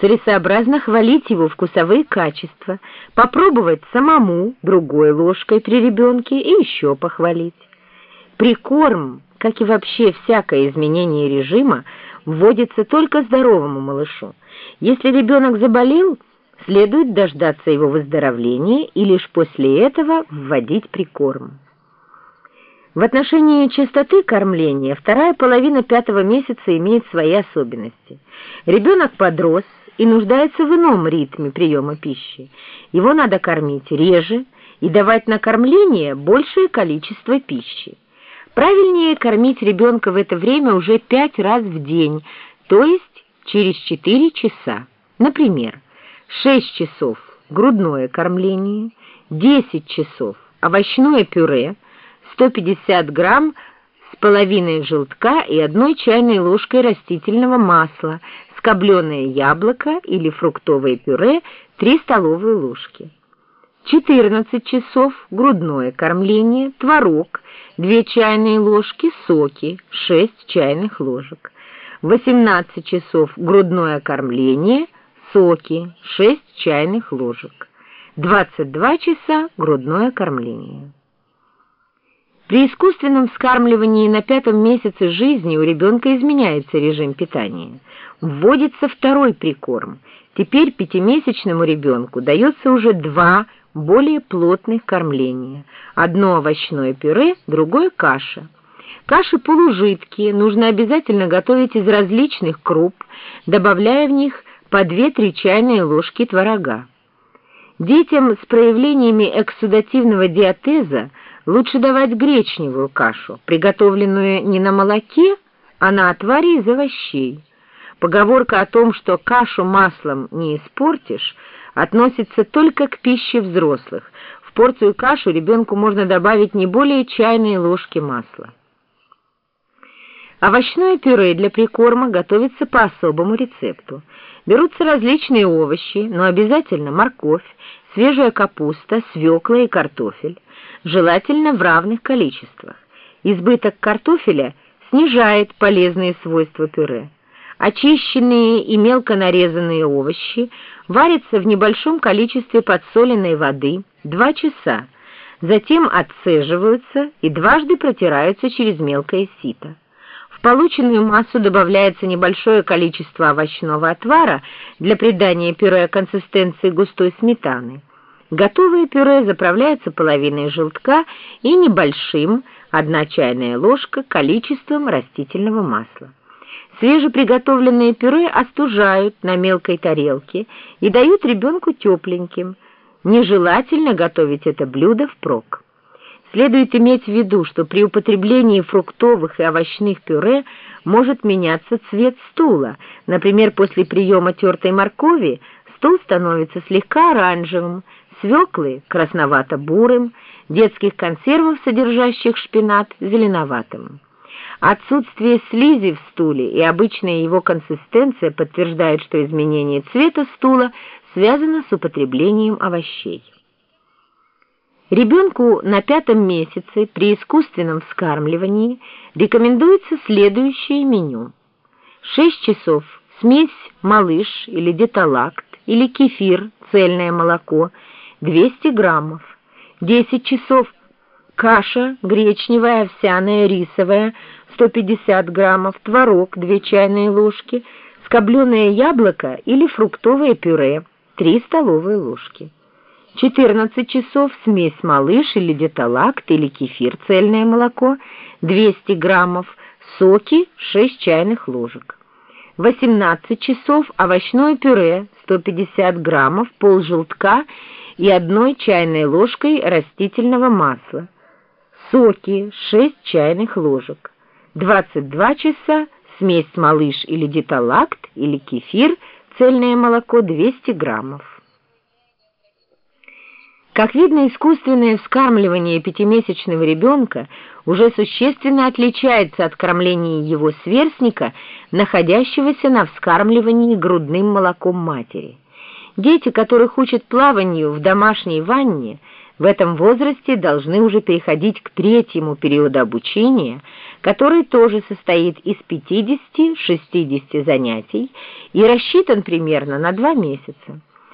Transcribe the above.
целесообразно хвалить его вкусовые качества, попробовать самому другой ложкой при ребенке и еще похвалить. Прикорм, как и вообще всякое изменение режима, вводится только здоровому малышу. Если ребенок заболел, следует дождаться его выздоровления и лишь после этого вводить прикорм. В отношении частоты кормления вторая половина пятого месяца имеет свои особенности. Ребенок подрос и нуждается в ином ритме приема пищи. Его надо кормить реже и давать на кормление большее количество пищи. Правильнее кормить ребенка в это время уже пять раз в день, то есть через 4 часа. Например, 6 часов грудное кормление, 10 часов овощное пюре, 150 грамм с половиной желтка и одной чайной ложкой растительного масла, скобленное яблоко или фруктовое пюре 3 столовые ложки. 14 часов грудное кормление, творог, 2 чайные ложки, соки, 6 чайных ложек. 18 часов грудное кормление, соки, 6 чайных ложек. 22 часа грудное кормление. При искусственном вскармливании на пятом месяце жизни у ребенка изменяется режим питания. Вводится второй прикорм. Теперь пятимесячному ребенку дается уже два более плотных кормления. Одно овощное пюре, другое каша. Каши полужидкие, нужно обязательно готовить из различных круп, добавляя в них по 2-3 чайные ложки творога. Детям с проявлениями эксудативного диатеза лучше давать гречневую кашу, приготовленную не на молоке, а на отваре из овощей. Поговорка о том, что кашу маслом не испортишь, относится только к пище взрослых. В порцию кашу ребенку можно добавить не более чайной ложки масла. Овощное пюре для прикорма готовится по особому рецепту. Берутся различные овощи, но обязательно морковь, свежая капуста, свекла и картофель желательно в равных количествах. Избыток картофеля снижает полезные свойства пюре. Очищенные и мелко нарезанные овощи варятся в небольшом количестве подсоленной воды 2 часа, затем отцеживаются и дважды протираются через мелкое сито. В полученную массу добавляется небольшое количество овощного отвара для придания пюре консистенции густой сметаны. Готовое пюре заправляется половиной желтка и небольшим, одна чайная ложка, количеством растительного масла. Свежеприготовленное пюре остужают на мелкой тарелке и дают ребенку тепленьким. Нежелательно готовить это блюдо впрок. Следует иметь в виду, что при употреблении фруктовых и овощных пюре может меняться цвет стула. Например, после приема тертой моркови стул становится слегка оранжевым, свеклы красновато-бурым, детских консервов, содержащих шпинат, зеленоватым. Отсутствие слизи в стуле и обычная его консистенция подтверждают, что изменение цвета стула связано с употреблением овощей. Ребенку на пятом месяце при искусственном вскармливании рекомендуется следующее меню. 6 часов смесь малыш или деталакт или кефир, цельное молоко – 200 граммов, 10 часов каша гречневая, овсяная, рисовая, 150 граммов, творог, 2 чайные ложки, скобленное яблоко или фруктовое пюре, 3 столовые ложки. 14 часов смесь малыш или деталакт или кефир, цельное молоко, 200 граммов, соки 6 чайных ложек. 18 часов овощное пюре, 150 граммов, пол желтка и одной чайной ложкой растительного масла. Соки 6 чайных ложек. 22 часа смесь малыш или деталакт или кефир, цельное молоко 200 граммов. Как видно, искусственное вскармливание пятимесячного ребенка уже существенно отличается от кормления его сверстника, находящегося на вскармливании грудным молоком матери. Дети, которых учат плаванию в домашней ванне, В этом возрасте должны уже переходить к третьему периоду обучения, который тоже состоит из 50-60 занятий и рассчитан примерно на два месяца.